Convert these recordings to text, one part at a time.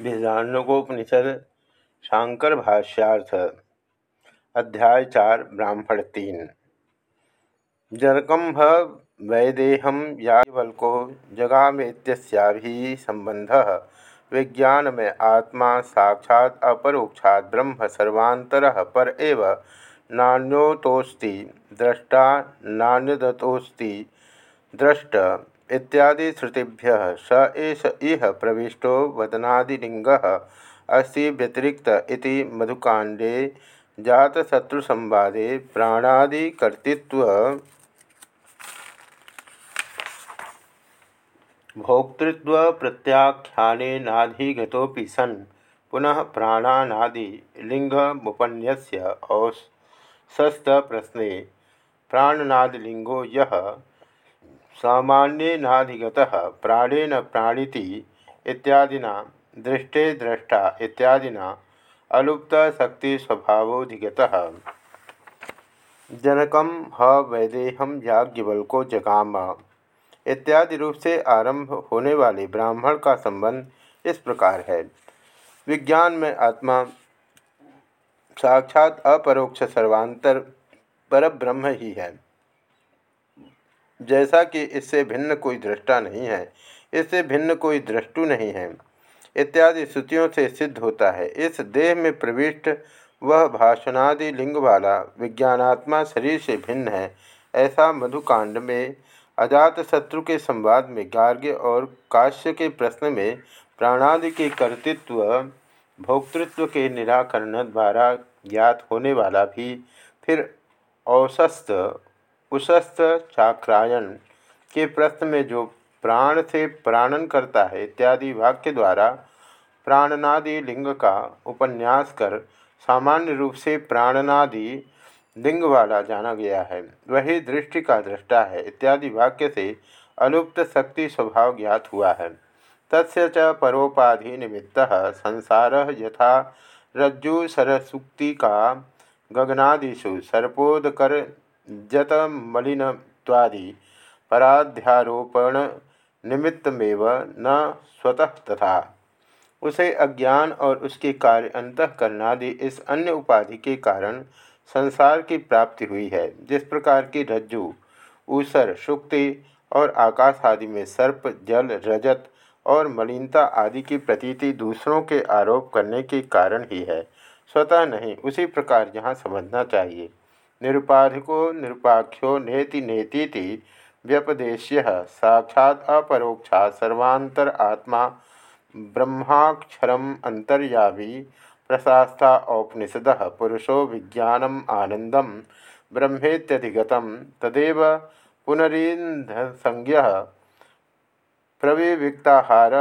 बीजाण्डकोपनिषद शांकर भाष्यार्थ अध्याय चार, ब्राह्मण तीन। जनकंभ वैदेहम यावल्को जगामेत्या संबंध विज्ञान में आत्मा साक्षात अपरोक्षात ब्रह्म सर्वांतर पर एव नान्योतोस्ति दृष्टा नान्यदतोस्ति दृष्ट इत्यादि श्रुतिभ्य स एष इह प्रविष्टो वदनादिलिंग अस्ति व्यतिरिक्त इति मधुकांडे जातशत्रुसंवादे प्राणादिकर्तृत्व। भोक्तृत्व प्रत्याख्यानाधिगतोपि सन्। पुनः प्राणानादि लिंगमुपन्यस्य औसस्त प्रश्ने प्राणनादिलिंगो यः? सामान्यनाधिगत प्राणेन प्राणीति इत्यादिना, दृष्टे दृष्टा इत्यादिना अलुप्त शक्ति स्वभावोधिगत जनकम ह वैदेहम याज्ञवल्को जगाम इत्यादि रूप से आरंभ होने वाले ब्राह्मण का संबंध इस प्रकार है। विज्ञान में आत्मा साक्षात अपरोक्ष सर्वांतर पर ब्रह्म ही है। जैसा कि इससे भिन्न कोई दृष्टा नहीं है, इससे भिन्न कोई दृष्टु नहीं है। इत्यादि श्रुतियों से सिद्ध होता है। इस देह में प्रविष्ट वह भाषणादि लिंग वाला विज्ञानात्मा शरीर से भिन्न है। ऐसा मधुकांड में, अजात शत्रु के संवाद में, गार्ग्य और काश्य के प्रश्न में, प्राणादि के कर्तृत्व, भोक्तृत्व के निराकरण द्वारा ज्ञात होने वाला भी फिर औसस्त उशस्त चाक्रायण के प्रश्न में जो प्राण से प्राणन करता है, इत्यादि वाक्य द्वारा प्राणनादि लिंग का उपन्यास कर सामान्य रूप से प्राणनादि लिंग वाला जाना गया है। वही दृष्टि का दृष्टा है, इत्यादि वाक्य से अलुप्त शक्ति स्वभाव ज्ञात हुआ है। तस्य च परोपाधि निमित्त संसार यथा रज्जु सरसुक्ति का गगनादिषु सर्पोदकर जतमलिनत्वादि पराध्यारोपण निमित्तमेव न स्वतः तथा। उसे अज्ञान और उसके कार्य अंतकरणादि इस अन्य उपाधि के कारण संसार की प्राप्ति हुई है, जिस प्रकार की रज्जु, ऊसर, शुक्ति और आकाश आदि में सर्प, जल, रजत और मलिनता आदि की प्रतीति दूसरों के आरोप करने के कारण ही है। स्वतः नहीं, उसी प्रकार यहाँ समझना चाहिए। निरुपाधिको निरुपाख्यो नेति नेतीति व्यपदेश्य। साक्षात् अपरोक्षा सर्वांतर आत्मा ब्रह्माक्षरम अंतर्यावी प्रशास्ता औपनिषद पुरुषो विज्ञानम आनंदम ब्रह्मेत्यधिगत तदेव पुनरींधसंज्ञ प्रविविक्ताहार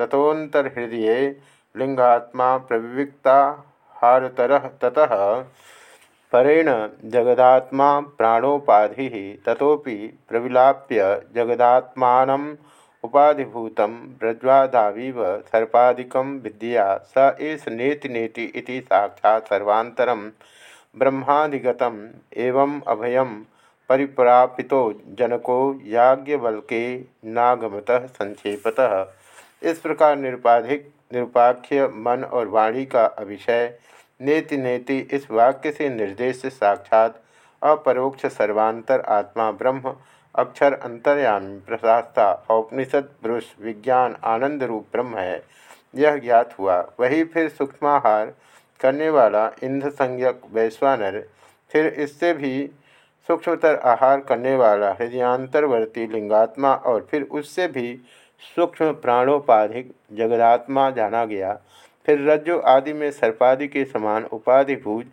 तथोतर्हृदय लिंगात्मा प्रविविक्ताहारतर ततः परेण जगदात्मा प्राणोपाधि तथोपि प्रविलाप्य जगदात्मानम् उपाधिभूतं ब्रज्वादावीव सर्पादिकं विद्या स एष नेति नेति इति साक्षात् सर्वान्तरं ब्रह्मादिगतम् एवम् अभयं परिप्रापितो जनको याज्ञवल्के नागमतः संक्षेपतः। इस प्रकार निरुपाधिक निरुपाख्य मन और वाणी का अभिषय नेति नेति इस वाक्य से निर्देश साक्षात अपरोक्ष सर्वांतर आत्मा ब्रह्म, अक्षर अंतर्यामी प्रशास्ता, औपनिषद पुरुष विज्ञान, आनंद रूप ब्रह्म है। यह ज्ञात हुआ। वही फिर सूक्ष्माहार करने वाला इंद्र संज्ञक वैश्वानर, फिर इससे भी सूक्ष्मतर आहार करने वाला हृदयांतरवर्ती लिंगात्मा और फिर उससे भी सूक्ष्म प्राणोपाधिक जगदात्मा जाना गया। फिर रज्जु आदि में सर्पादि के समान उपाधिभूत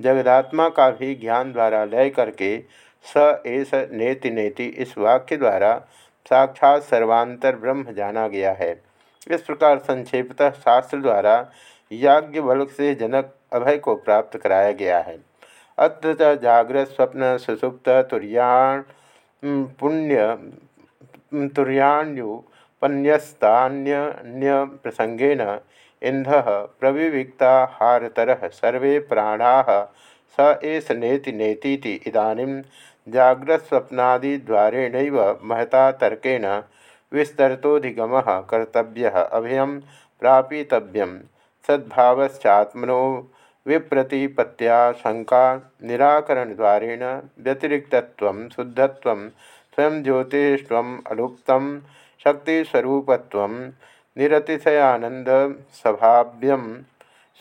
जगदात्मा का भी ज्ञान द्वारा लय करके स एस नेति नेति इस वाक्य द्वारा साक्षात सर्वांतर ब्रह्म जाना गया है। इस प्रकार संक्षेपतः शास्त्र द्वारा याज्ञवल्क से जनक अभय को प्राप्त कराया गया है। अत्र जागृत स्वप्न सुसुप्त तुर्याण पुण्य तुर्याण्युपन्यस्तान्य प्रसंगेन इंध प्रविविक्ताहारतर सर्वे प्राणा स एस नेति नेतीति इदानीं जाग्रत्स्वप्नादिद्वारेण महता तर्केण विस्तरतोधिगम कर्तव्य अभयम प्रापितव्यम सद्भावश्चात्मनो विप्रतिपत्याशंका निराकरण द्वारेण व्यतिरिक्तत्व शुद्धत्व स्वयं ज्योतिषम अलुप्त शक्तिस्वरूपत्व निरतिशयानंद स्वभाव्यम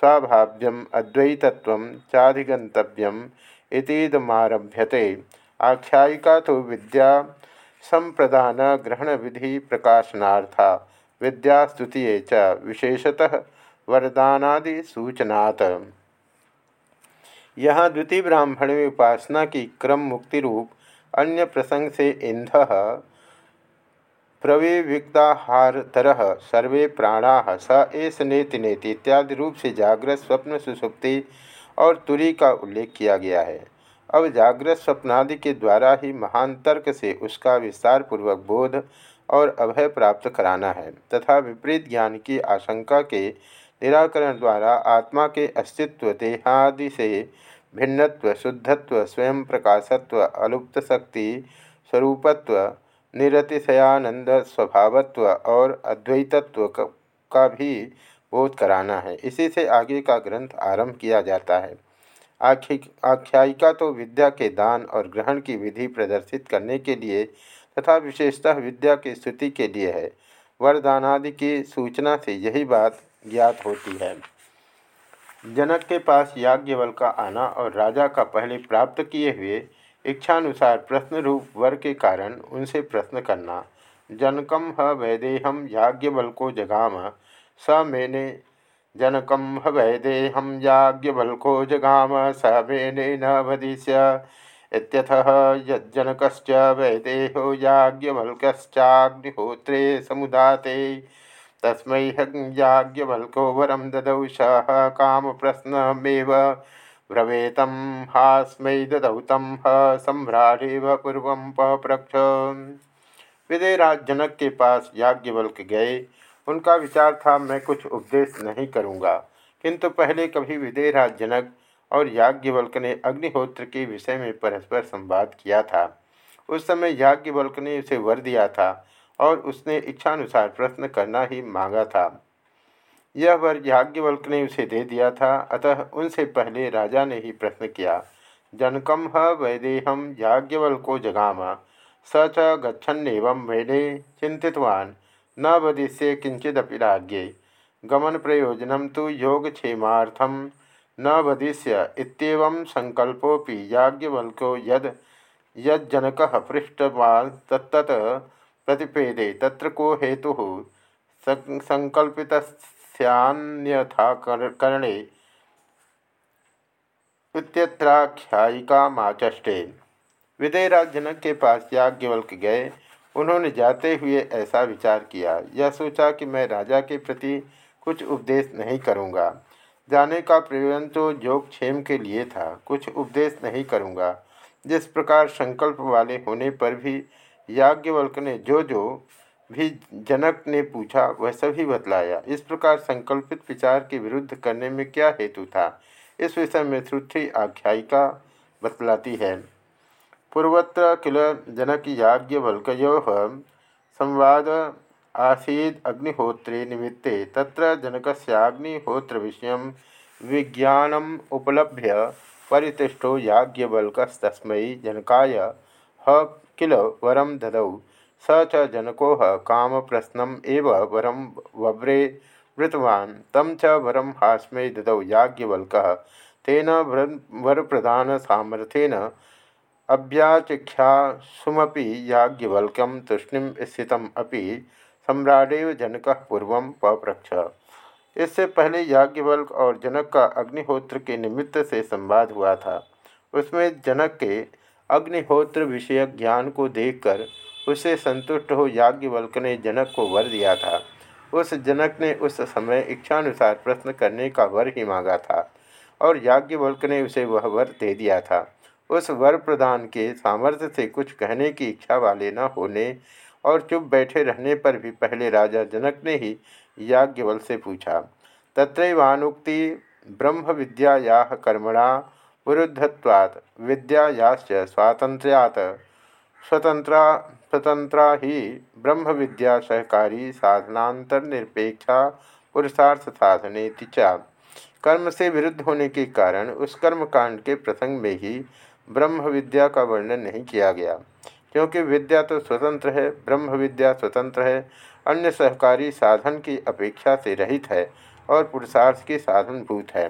स्वाभाव्यम अद्वैतत्व चाधिगंतव्यम इतीदमारभ्यते। आख्यायिका तो विद्या संप्रदान ग्रहण विधि प्रकाशनार्था विद्यास्तुतिये च विशेषतः वरदानादि सूचनात् यहाँ द्वितीय ब्राह्मण में उपासना की क्रम मुक्ति रूप अन्य प्रसंग से इंध प्रविविक्ताहारतर सर्वे प्राणा स एस नेति नेति इत्यादि रूप से जागृत स्वप्न सुसुप्ति और तुरी का उल्लेख किया गया है। अब जागृत स्वप्नादि के द्वारा ही महान तर्क से उसका विस्तार पूर्वक बोध और अभय प्राप्त कराना है तथा विपरीत ज्ञान की आशंका के निराकरण द्वारा आत्मा के अस्तित्व, देहादि से भिन्नत्व, शुद्धत्व, स्वयं प्रकाशत्व, अलुप्त शक्ति, स्वरूपत्व निरतिशयानंद स्वभावत्व और अद्वैतत्व का भी बोध कराना है। इसी से आगे का ग्रंथ आरंभ किया जाता है। आख्य आख्यायिका तो विद्या के दान और ग्रहण की विधि प्रदर्शित करने के लिए तथा विशेषतः विद्या की स्तुति के लिए है। वरदानादि की सूचना से यही बात ज्ञात होती है। जनक के पास याज्ञवल का आना और राजा का पहले प्राप्त किए हुए इच्छानुसार प्रश्न रूप वर के कारण उनसे प्रश्न करना। जनकम ह वैदेहम याज्ञवल को जगाम। स मैंने जनकम ह वैदेहम याज्ञवल को जगाम। स मेने न भदिष्य इत्यथः यज्जनकश्च वैदेहो याज्ञवल्क्चाग्निहोत्रे समुदाते। तस्मै याज्ञवल्को वरम ददौ। सह काम प्रश्नमेव। ब्रवेतं हास्मै ददौ तं ह सम्राटेव पूर्व पप्रक्ष। विदयराज जनक के पास याज्ञवल्क गए। उनका विचार था, मैं कुछ उपदेश नहीं करूँगा। किंतु पहले कभी विदयराज जनक और याज्ञवल्क ने अग्निहोत्र के विषय में परस्पर संवाद किया था। उस समय याज्ञवल्क ने उसे वर दिया था और उसने इच्छानुसार प्रश्न करना ही मांगा था। यह वर याज्ञवल्क ने उसे दे दिया था। अतः उनसे पहले राजा ने ही प्रश्न किया जनकम ह वैदेहम याज्ञवल्को जगाम। स च गच्छन्नेवं वेदे चिंतितवान न वदिष्ये किंचिदपि राज्ञे। गमन प्रयोजन तो योगक्षेमार्थम न वदिष्य इतम संकल्पोपि याज्ञवल्को यद, यज्जनक पृष्ठवान् तत्त प्रतिपेदे। तत्र को हेतु? संकल्पित सन्यथा करणे इत्यत्राख्यायिका माचष्टे विदयराज जनक के पास याज्ञवल्क गए। उन्होंने जाते हुए ऐसा विचार किया। यह सोचा कि मैं राजा के प्रति कुछ उपदेश नहीं करूँगा। जाने का प्रयोजन तो योगक्षेम के लिए था। कुछ उपदेश नहीं करूँगा। जिस प्रकार संकल्प वाले होने पर भी याज्ञवल्क ने जो जो भी जनक ने पूछा, वह सभी बतलाया, इस प्रकार संकल्पित विचार के विरुद्ध करने में क्या हेतु था? इस विषय में श्रुति आख्यायिका बतलाती है, पूर्वत्र किल जनक याज्ञवल्को संवाद आसीद अग्निहोत्रे निमित्ते तत्र जनकस्याग्निहोत्र विषय विज्ञानम उपलभ्य परितिष्ठो याज्ञवल्कस्तस्मै जनकाय ह किल वरम ददौ। स च जनको काम प्रश्नम एव वरम वव्रे वृतवान्। तम च वरम हास्मे ददौ याज्ञवल्क। तेन वर प्रधान सामर्थ्यन अव्याचिख्यासुमपि याज्ञवल्क्यं तूष्णीम स्थितम अपि सम्राडेव जनक पूर्व पप्रक्ष इससे पहले याज्ञवल्क और जनक का अग्निहोत्र के निमित्त से संवाद हुआ था। उसमें जनक के अग्निहोत्र विषयक ज्ञान को देखकर उससे संतुष्ट हो याज्ञवल्क ने जनक को वर दिया था। उस जनक ने उस समय इच्छानुसार प्रश्न करने का वर ही मांगा था और याज्ञवल्क ने उसे वह वर दे दिया था। उस वर प्रदान के सामर्थ्य से कुछ कहने की इच्छा वाले न होने और चुप बैठे रहने पर भी पहले राजा जनक ने ही याज्ञवल से पूछा, तत्रैवानुक्ति ब्रह्म विद्या कर्मणा विरुद्धत्वात् विद्यायाश्च स्वातंत्र्यात् स्वतंत्रा स्वतंत्रा ही ब्रह्म विद्या सहकारी साधनांतर निरपेक्षा पुरुषार्थ साधने चा कर्म से विरुद्ध होने के कारण उस कर्म कांड के प्रसंग में ही ब्रह्म विद्या का वर्णन नहीं किया गया। क्योंकि विद्या तो स्वतंत्र है ब्रह्म विद्या स्वतंत्र है, अन्य सहकारी साधन की अपेक्षा से रहित है और पुरुषार्थ की साधनभूत है।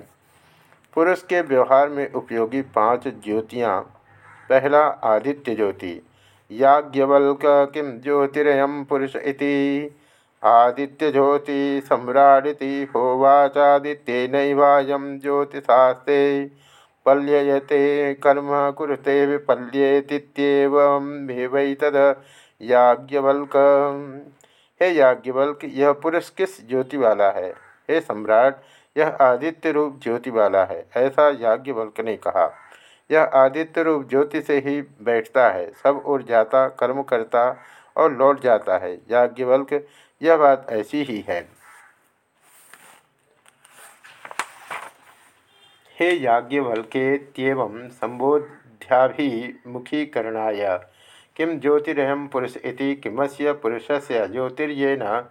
पुरुष के व्यवहार में उपयोगी पाँच ज्योतियाँ, पहला आदित्य ज्योति याज्ञवल्क किम ज्योतिरयम पुरुष इति? आदित्य ज्योति सम्राटी होवाचादित्येनवायम ज्योतिषास्ते पल्ययते, कर्म कुरुते विपल्येतीवमेवैतद याज्ञवल्क। हे याज्ञवल्क, यह पुरुष किस ज्योति वाला है? हे सम्राट, यह आदित्य रूप ज्योति वाला है, ऐसा याज्ञवल्क ने कहा। यह आदित्य रूप ज्योति से ही बैठता है। सब उड़ जाता, कर्म करता और लौट जाता है। याज्ञवल्क, यह बात ऐसी ही है। हे याज्ञवल्केत्यव संबोध्याभिमुखीकरणाय। किं ज्योतिरयं पुरुष इति, किमस्य पुरुषस्य ज्योतिर्येन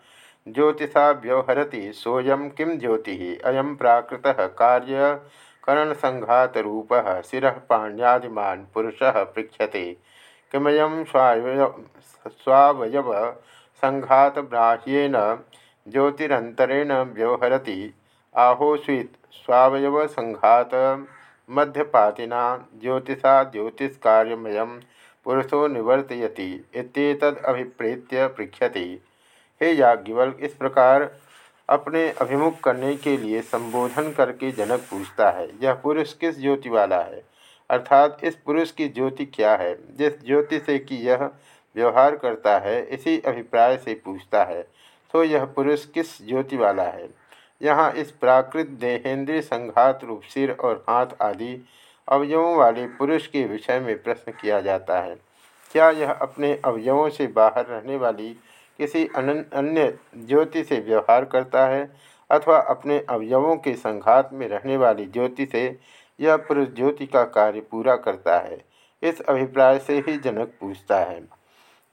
ज्योतिषा व्यवहरति सोऽयं किं ज्योतिः? अयं प्राकृतः कार्यकरणसङ्घातरूपः शिरः पाण्यादिमान् पुरुषः पृच्छते। किमयं स्वावय व्यवहरति। आहोस्वित् स्वावयव संघात मध्यपातिना ज्योतिषा ज्योतिषकार्यमय पुरुषो निवर्तयति। अभिप्रेत्य पृछति हे याज्ञवल्क इस प्रकार अपने अभिमुख करने के लिए संबोधन करके जनक पूछता है, यह पुरुष किस ज्योति वाला है? अर्थात, इस पुरुष की ज्योति क्या है? जिस ज्योति से कि यह व्यवहार करता है, इसी अभिप्राय से पूछता है तो यह पुरुष किस ज्योति वाला है? यहाँ इस प्राकृत देहेंद्रीय संघात, रूप सिर और हाथ आदि अवयवों वाले पुरुष के विषय में प्रश्न किया जाता है। क्या यह अपने अवयवों से बाहर रहने वाली किसी अन्य ज्योति से व्यवहार करता है अथवा अपने अवयवों के संघात में रहने वाली ज्योति से यह पुरुष ज्योति का कार्य पूरा करता है। इस अभिप्राय से ही जनक पूछता है,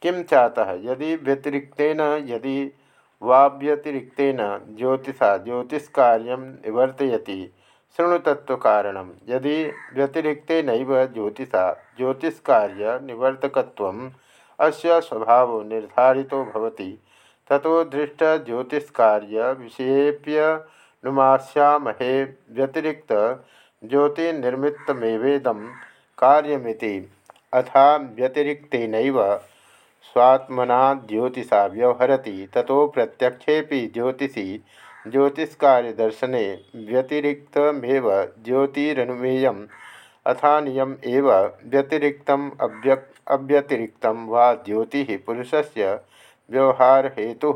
किम चाहता है यदि व्यतिरिक्तेन, यदि वाव्यतिरिक्तेन ज्योतिषा ज्योतिष्कार्य निवर्तयति कारण। यदि व्यतिरिक्तेन ज्योतिषा ज्योतिष कार्य निवर्तकत्वम् अस्य स्वभाव निर्धारितो भवति। दृष्ट व्यतिरिक्त ज्योतिर्निमित्तमेवेदं कार्यमिति। अथा व्यतिरिक्तेनैव स्वात्मना ज्योतिषा व्यवहरती। ततो प्रत्यक्षे ज्योतिषी ज्योतिष्कार्यदर्शने व्यतिरिक्तमेव ज्योतिरनुमेय अथानियम एव व्यतिरिक्त अव्यक अव्यतिरिक्त वा ज्योति पुरुष से व्यवहार हेतु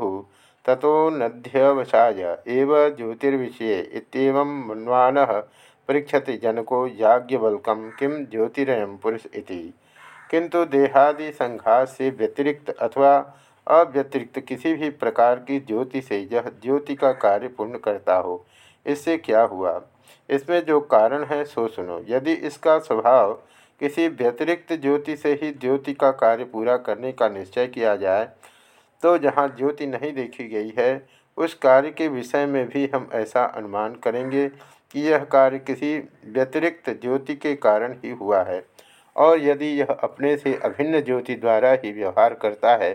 ततो नध्यवसाय एव ज्योतिर्विषये मन्वानः पृछति जनको याज्ञवल्कं किं ज्योतिरयं पुरुष किंतु देहादि संघात से व्यतिरिक्त अथवा अव्यतिरिक्त किसी भी प्रकार की ज्योति से यह ज्योति का कार्य पूर्ण करता हो, इससे क्या हुआ? इसमें जो कारण है सो सुनो। यदि इसका स्वभाव किसी व्यतिरिक्त ज्योति से ही ज्योति का कार्य पूरा करने का निश्चय किया जाए तो जहाँ ज्योति नहीं देखी गई है, उस कार्य के विषय में भी हम ऐसा अनुमान करेंगे कि यह कार्य किसी व्यतिरिक्त ज्योति के कारण ही हुआ है। और यदि यह अपने से अभिन्न ज्योति द्वारा ही व्यवहार करता है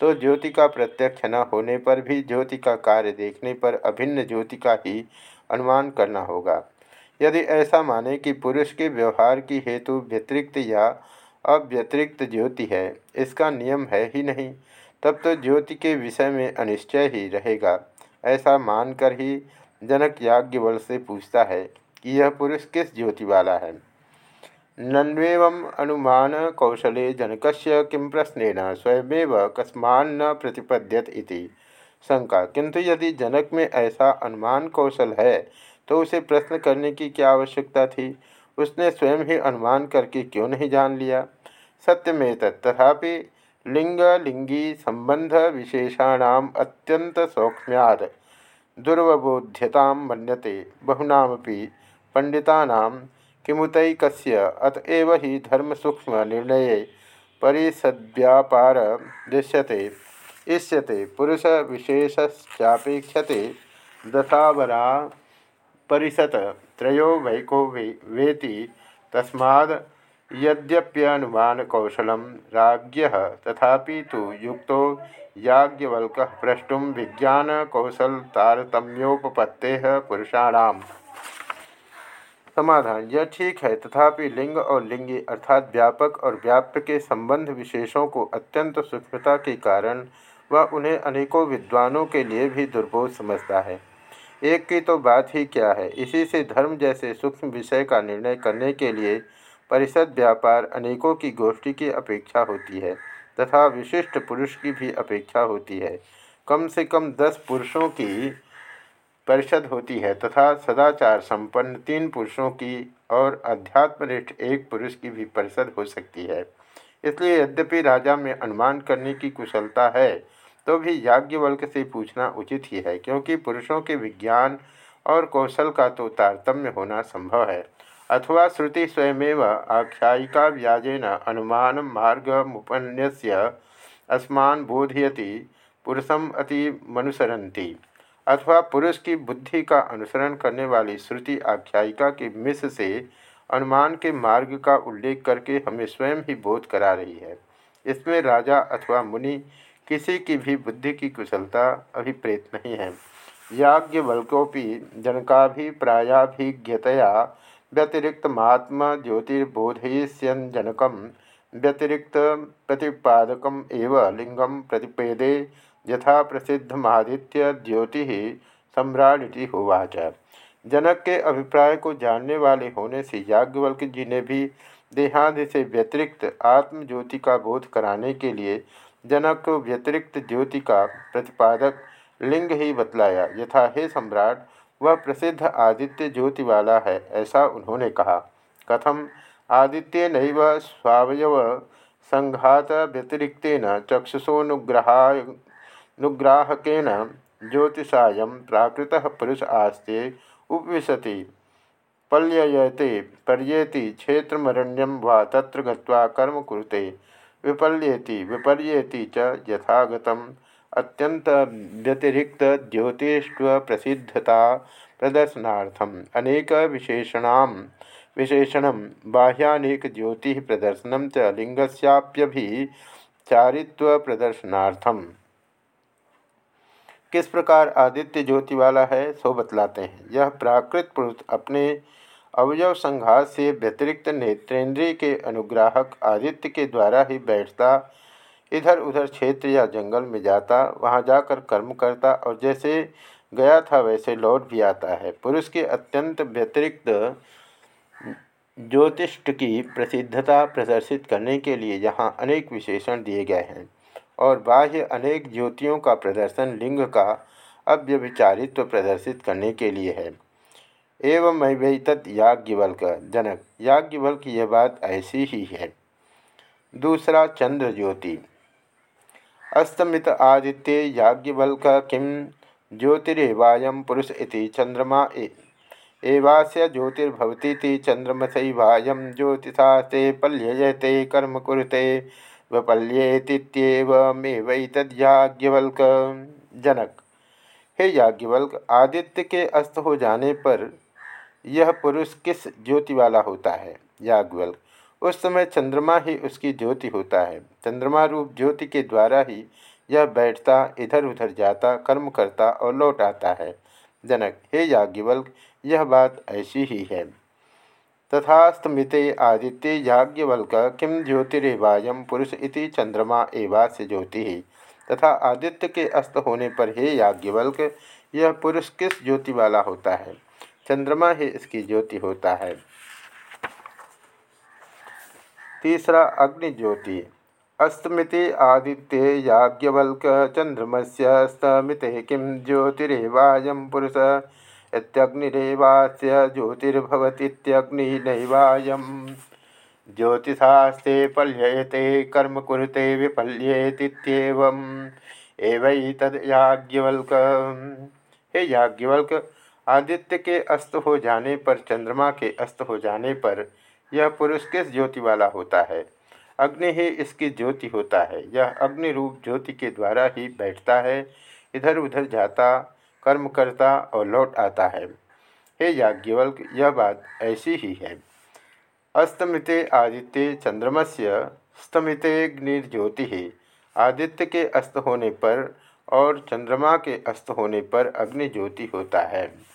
तो ज्योति का प्रत्यक्ष न होने पर भी ज्योति का कार्य देखने पर अभिन्न ज्योति का ही अनुमान करना होगा। यदि ऐसा माने कि पुरुष के व्यवहार की हेतु व्यतिरिक्त या अव्यतिरिक्त ज्योति है, इसका नियम है ही नहीं, तब तो ज्योति के विषय में अनिश्चय ही रहेगा। ऐसा मानकर ही जनक याज्ञवल से पूछता है कि यह पुरुष किस ज्योति वाला है। नन्वेव अनुमान कौशले जनक किं प्रश्न स्वयमेव कस्मान्न प्रतिपद्यत इति। शंका, किंतु यदि जनक में ऐसा अनुमान कौशल है तो उसे प्रश्न करने की क्या आवश्यकता थी? उसने स्वयं ही अनुमान करके क्यों नहीं जान लिया? सत्यमेत तथापि लिंग लिंगी संबंध विशेषाण अत्यंत सौक्ष्म्याद दुर्वबोध्यता मनते बहुनामी पंडिता किमुतक अतएव ही धर्म सूक्ष्म निर्णय परिसद्व्यापार दृश्यते, इष्यते, पुरुष विशेषापेक्षते दशावरा परिषत त्रयो वैको वे, वेति तस्माद् यद्यप्यनुमानकौशलं राज्ञः तथापि तो युक्त याज्ञवल्क प्रष्टुं विज्ञानकौशलतारतम्योपपत्तेः पुरुषाणाम। समाधान, यह ठीक है, तथापि लिंग और लिंगी अर्थात व्यापक और व्याप्त के संबंध विशेषों को अत्यंत सूक्ष्मता के कारण वह उन्हें अनेकों विद्वानों के लिए भी दुर्बोध समझता है। एक की तो बात ही क्या है? इसी से धर्म जैसे सूक्ष्म विषय का निर्णय करने के लिए परिषद, व्यापार अनेकों की गोष्ठी की अपेक्षा होती है तथा विशिष्ट पुरुष की भी अपेक्षा होती है। कम से कम दस पुरुषों की परिषद होती है तथा सदाचार संपन्न तीन पुरुषों की और अध्यात्मनिष्ठ एक पुरुष की भी परिषद हो सकती है। इसलिए यद्यपि राजा में अनुमान करने की कुशलता है तो भी याज्ञवल्क से पूछना उचित ही है, क्योंकि पुरुषों के विज्ञान और कौशल का तो तारतम्य होना संभव है। अथवा श्रुति स्वयमेव आख्यायिका व्याजेन अनुमान मार्ग मुपन्यस्य अस्मान बोधयति, पुरुषम अति मनुसरती अथवा पुरुष की बुद्धि का अनुसरण करने वाली श्रुति आख्यायिका की मिस से अनुमान के मार्ग का उल्लेख करके हमें स्वयं ही बोध करा रही है। इसमें राजा अथवा मुनि किसी की भी बुद्धि की कुशलता अभिप्रेत नहीं है। याज्ञवल्कोपि जनकाभिप्रायाभिज्ञतया व्यतिरिक्त महात्मा ज्योतिर्बोधयिष्यन जनकम व्यतिरिक्त प्रतिपादक एव लिंगम प्रतिपेदे यथा प्रसिद्ध प्रसिद्धमादित्य ज्योति सम्राटी होवाच। जनक के अभिप्राय को जानने वाले होने से याज्ञवल्क जी ने भी देहादि से व्यतिरिक्त आत्मज्योति का बोध कराने के लिए जनक व्यतिरिक्त ज्योति का प्रतिपादक लिंग ही बतलाया, यथा हे सम्राट, वह प्रसिद्ध आदित्य ज्योति वाला है, ऐसा उन्होंने कहा। कथम, आदित्य नैव स्वावयव संघात व्यतिरिक्तेन चक्षुषोनुग्रहानुग्राहकेन ज्योतिषा प्राकृत पुरुष आस्ते उपविशति, पल्ययते, पर्येति क्षेत्रमरण्यम वा तत्र गत्वा कर्म कुरुते। विपर्येति विपर्येति च यथागतम। अत्यंत व्यतिरिक्त ज्योतिष्व प्रसिद्धता प्रदर्शनार्थम अनेक विशेषण विशेषण, बाह्यानेक ज्योति प्रदर्शन च लिंगस्याप्यभिचारित्व प्रदर्शनार्थम। किस प्रकार आदित्य ज्योति वाला है, सो बतलाते हैं। यह प्राकृत पुरुष अपने अवयव संघात से व्यतिरिक्त नेत्रेंद्रिय के अनुग्राहक आदित्य के द्वारा ही बैठता इधर उधर क्षेत्र या जंगल में जाता, वहाँ जाकर कर्म करता और जैसे गया था वैसे लौट भी आता है। पुरुष के अत्यंत व्यतिरिक्त ज्योतिष्ट की प्रसिद्धता प्रदर्शित करने के लिए यहाँ अनेक विशेषण दिए गए हैं और बाह्य अनेक ज्योतियों का प्रदर्शन लिंग का अव्यभिचारित्व प्रदर्शित करने के लिए है। एवं वैतत याज्ञवल्क। जनक, याज्ञवल्क यह बात ऐसी ही है। दूसरा चंद्र ज्योति अस्तमित आदित्य याज्ञवल्क किम ज्योतिरेवायम पुरुष इति चंद्रमा एवास्य ज्योतिर्भवती चंद्रमसैवायम ज्योतिषास्ते पल्ययते, कर्म कुरुते वपल्येतीवमेवैतद्याज्ञवल्क जनक, हे याज्ञवल्क, आदित्य के अस्त हो जाने पर यह पुरुष किस ज्योति वाला होता है? याज्ञवल्क उस समय चंद्रमा ही उसकी ज्योति होता है। चंद्रमा रूप ज्योति के द्वारा ही यह बैठता इधर उधर जाता, कर्म करता और लौट आता है। जनक, हे याज्ञवल्क, यह बात ऐसी ही है। तथास्तमिते आदित्य याज्ञवल्क किम ज्योतिरेवायम पुरुष इति चंद्रमा एवास्य ज्योति? ही तथा आदित्य के अस्त होने पर, हे याज्ञवल्क, यह पुरुष किस ज्योति वाला होता है? चंद्रमा ही इसकी ज्योति होता है। तीसरा, अग्नि ज्योति। अस्तमिति आदित्य याज्ञवल्क चंद्रमस्य स्तमिते किम ज्योतिरेवायम पुरुष? इत्यग्निरेवास्य ज्योतिर्भवतीत्यग्निनैवायम ज्योतिषास्ते पल्यते, कर्म कुरुते विपल्येतीव एवं याज्ञवल्क हे याज्ञवल्क आदित्य के अस्त हो जाने पर, चंद्रमा के अस्त हो जाने पर यह पुरुष किस ज्योति वाला होता है? अग्नि ही इसकी ज्योति होता है। यह अग्नि रूप ज्योति के द्वारा ही बैठता है, इधर उधर जाता, कर्म करता और लौट आता है। हे याज्ञवल्क, यह बात ऐसी ही है। अस्तमिते आदित्य चंद्रमस्य, स्तमिते अग्निर्ज्योति आदित्य के अस्त होने पर और चंद्रमा के अस्त होने पर अग्नि ज्योति होता है।